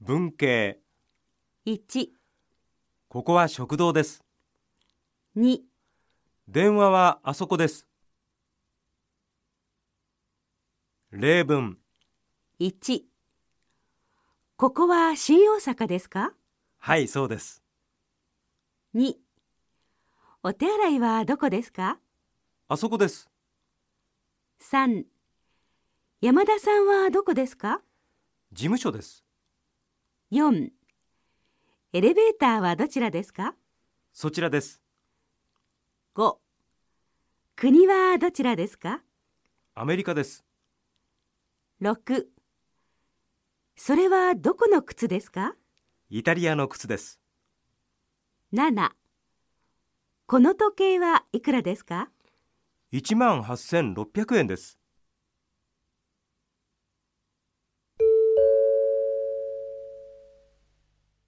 文系。1、ここは食堂です。2、電話はあそこです。例文。1ここは新大阪ですか？はいそうです ?2 お手洗いはどこですか？あそこです ?3 山田さんはどこですか？事務所です ?4 エレベーターはどちらですか？そちらです ?5 国はどちらですか？アメリカです ?6 それはどこの靴ですか？イタリアの靴です ?7 この時計はいくらですか？1万8600円です